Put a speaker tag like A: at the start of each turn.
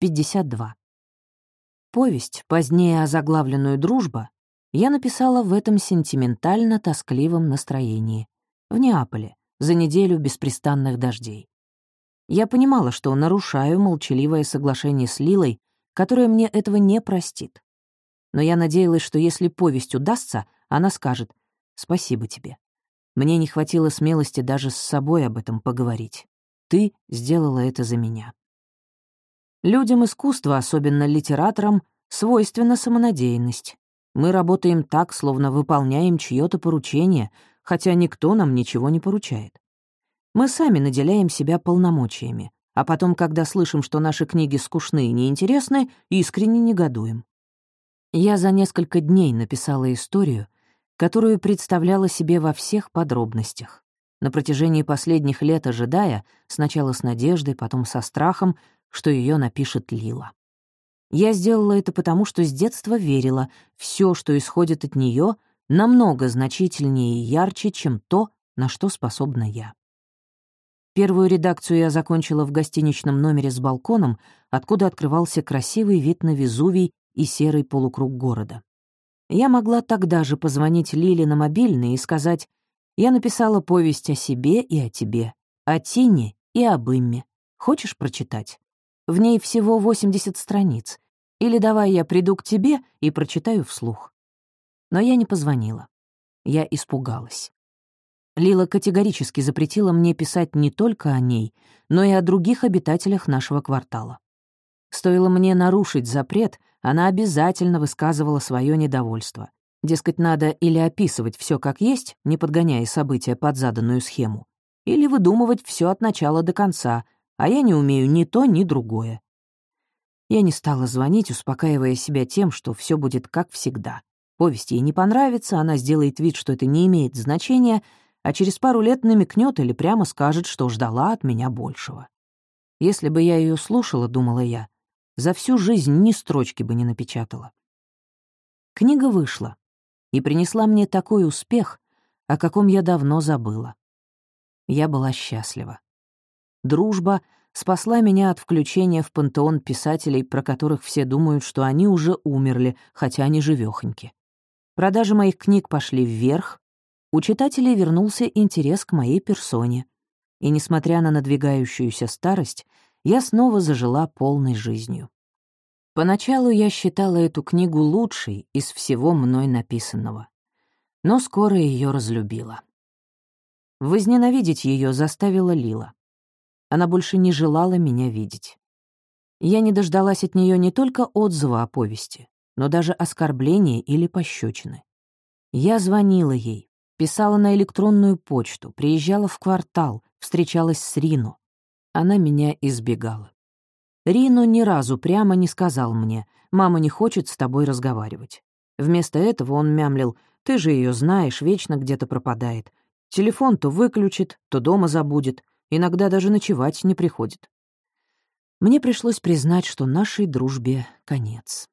A: 52. Повесть, позднее озаглавленную «Дружба», я написала в этом сентиментально-тоскливом настроении, в Неаполе, за неделю беспрестанных дождей. Я понимала, что нарушаю молчаливое соглашение с Лилой, которое мне этого не простит. Но я надеялась, что если повесть удастся, она скажет «Спасибо тебе». Мне не хватило смелости даже с собой об этом поговорить. Ты сделала это за меня. Людям искусства, особенно литераторам, свойственна самонадеянность. Мы работаем так, словно выполняем чьё-то поручение, хотя никто нам ничего не поручает. Мы сами наделяем себя полномочиями, а потом, когда слышим, что наши книги скучны и неинтересны, искренне негодуем. Я за несколько дней написала историю, которую представляла себе во всех подробностях. На протяжении последних лет ожидая, сначала с надеждой, потом со страхом, что ее напишет Лила. Я сделала это потому, что с детства верила, все, что исходит от нее, намного значительнее и ярче, чем то, на что способна я. Первую редакцию я закончила в гостиничном номере с балконом, откуда открывался красивый вид на Везувий и серый полукруг города. Я могла тогда же позвонить Лиле на мобильный и сказать, «Я написала повесть о себе и о тебе, о Тине и об Имме. Хочешь прочитать? В ней всего 80 страниц. Или давай я приду к тебе и прочитаю вслух». Но я не позвонила. Я испугалась. Лила категорически запретила мне писать не только о ней, но и о других обитателях нашего квартала. Стоило мне нарушить запрет, она обязательно высказывала свое недовольство. Дескать, надо или описывать все как есть, не подгоняя события под заданную схему, или выдумывать все от начала до конца, а я не умею ни то, ни другое. Я не стала звонить, успокаивая себя тем, что все будет как всегда. Повесть ей не понравится, она сделает вид, что это не имеет значения, а через пару лет намекнет или прямо скажет, что ждала от меня большего. Если бы я ее слушала, думала я, за всю жизнь ни строчки бы не напечатала. Книга вышла и принесла мне такой успех, о каком я давно забыла. Я была счастлива. Дружба спасла меня от включения в пантеон писателей, про которых все думают, что они уже умерли, хотя они живёхоньки. Продажи моих книг пошли вверх, у читателей вернулся интерес к моей персоне. И, несмотря на надвигающуюся старость, я снова зажила полной жизнью. Поначалу я считала эту книгу лучшей из всего мной написанного. Но скоро ее разлюбила. Возненавидеть ее заставила Лила. Она больше не желала меня видеть. Я не дождалась от нее не только отзыва о повести, но даже оскорбления или пощечины. Я звонила ей, Писала на электронную почту, приезжала в квартал, встречалась с Рино. Она меня избегала. Рино ни разу прямо не сказал мне, «Мама не хочет с тобой разговаривать». Вместо этого он мямлил, «Ты же ее знаешь, вечно где-то пропадает. Телефон то выключит, то дома забудет, иногда даже ночевать не приходит». Мне пришлось признать, что нашей дружбе конец.